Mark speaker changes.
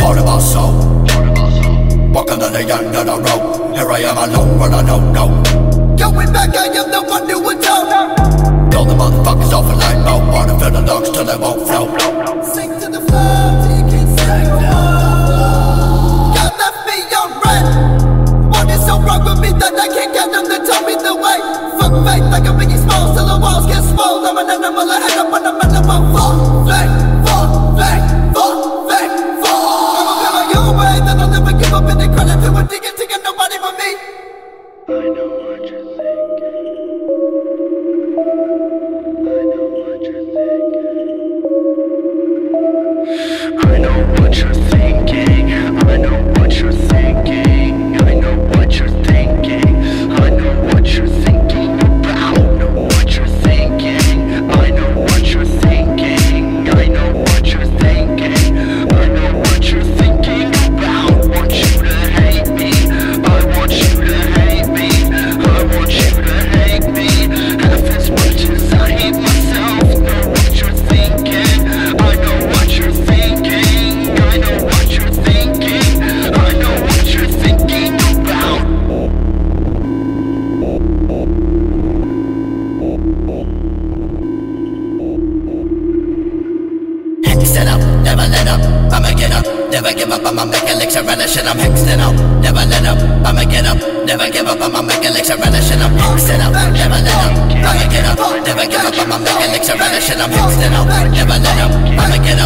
Speaker 1: My soul. Walking on the end of the road. Here I am alone, but I don't know.
Speaker 2: Going back, I am the one who would tell.
Speaker 1: All the motherfuckers off a light mode. Wanna fill the lungs till they won't flow.
Speaker 2: Sing to the floor till you can't no red. What is so wrong with me that I can't get them to me the way? Fuck faith like a Biggie Smalls till the walls get. Nobody me.
Speaker 3: I know what you're thinking.
Speaker 1: Give up. I'ma make a licks around the shit. I'm hexed out, never let up. I'ma get up, never give up. I'ma make a licks around the shit. I'm hexed out, never let up. I'ma get up, never give up. I'ma make a licks around the shit. I'm hexed out, never let up. I'ma get up,